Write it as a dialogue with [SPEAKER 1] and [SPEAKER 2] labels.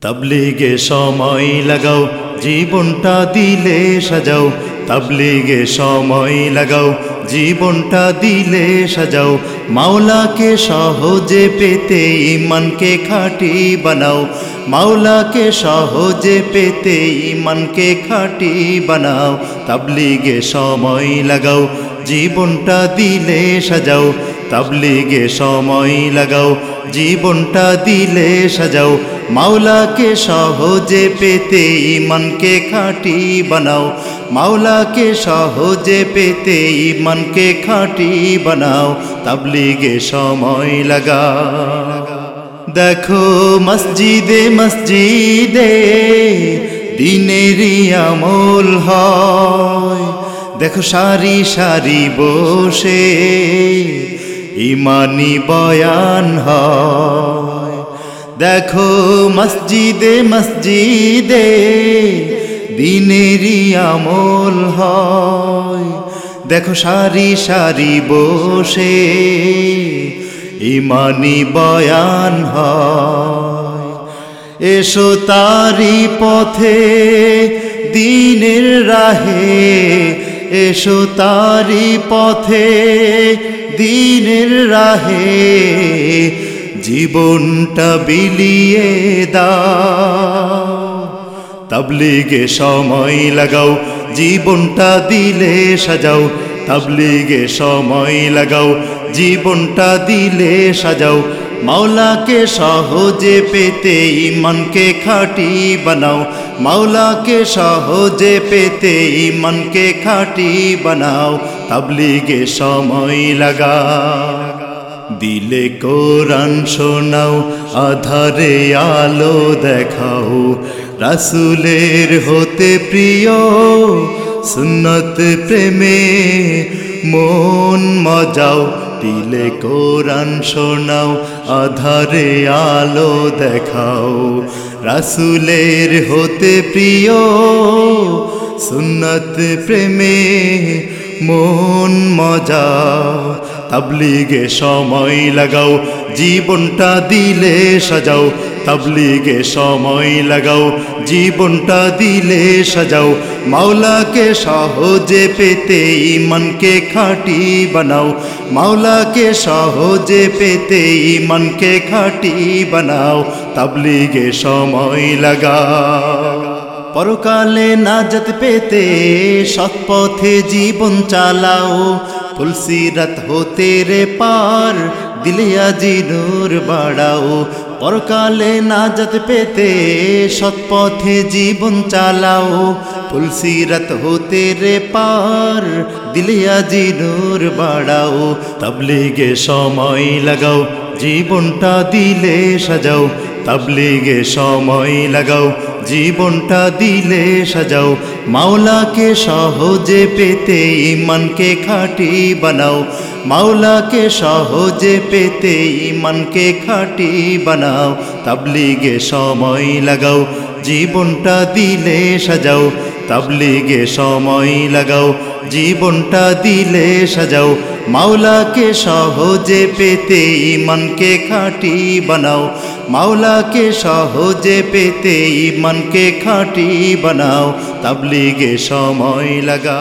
[SPEAKER 1] তাবলিগে সময় লাগাও, জীবনটা দিলে সাজাও। তাবলিগে সময় লাগাও, জীবনটা দিলে সাজাও। মাওলাকে সহজে পেতে ইমানকে খাঁটি বানাও। মাওলাকে সহজে পেতে ইমানকে খাঁটি বানাও। তাবলিগে সময় লাগাও, জীবনটা দিলে সাজাও। তাবলিগে সময় লাগাও, জীবনটা দিলে সাজাও। মাওলাকে সহজে পেতে ইমানকে খাঁটি বানাও। মাওলাকে সহজে পেতে ইমানকে খাঁটি বানাও। তাবলিগে সময় লাগা। দেখো মসজিদে মসজিদে দিনেরই আমল হয়। দেখো সারি সারি বসে ইমানি বয়ান হয়। দেখো মসজিদে মসজিদে দিনেরই আমল হয়। দেখো সারি সারি বসে ইমানি বয়ান হয়। এসো তারি পথে দিনের রাহে, এসো তারি পথে দিনের রাহে জীবনটা বিলিয়ে দাও। তাবলিগে সময় লাগাও, জীবনটা দিলে সাজাও। তাবলিগে সময় লাগাও, জীবনটা দিলে সাজাও। মাওলাকে সহজে পেতে ইমানকে খাঁটি বানাও। মাওলাকে সহজে পেতে ইমানকে খাঁটি বানাও। তাবলিগে সময় লাগাও। দিলে কোরআন শোনাও, আধারে আলো দেখাও। রাসুলের হতে প্রিয়, সুন্নত প্রেমে মন মজাও। দিলে কোরআন শোনাও, আধারে আলো দেখাও। রাসুলের হতে প্রিয়, সুন্নত প্রেমে মন মজাও। তাবলিগে সময় লাগাও, জীবনটা দিলে সাজাও। তাবলিগে সময় লাগাও, জীবনটা দিলে সাজাও। মাওলাকে সহজে পেতে ইমানকে খাঁটি বানাও। মাওলাকে সহজে পেতে ইমানকে খাঁটি বানাও। তাবলিগে সময় লাগাও। পরকালে নাজত পেতে সৎপথে জীবন চালাও। তুলসিরত হতে রে পার, দিলে আজি নূর বাড়াও। পরকালে নাজত পেতে সৎপথে জীবন চালাও। তুলসিরত হতে রে পার, দিলে আজি নূর বাড়াও। তাবলিগে সময় লাগাও, জীবনটা দিলে সাজাও। তাবলিগে সময় লাগাও জীবনটা দিলে সাজাও। মাওলাকে সহজে পেতে ইমানকে খাঁটি বানাও। মাওলাকে সহজে পেতে ইমানকে খাঁটি বানাও। তাবলিগে সময় লাগাও। জীবনটা দিলে সাজাও। তাবলিগে সময় লাগাও। জীবনটা দিলে সাজাও। মাওলাকে সহজে পেতে ইমানকে খাঁটি বানাও। মাওলাকে সহজে পেতে ইমানকে খাঁটি বানাও তাবলিগে সময় লাগা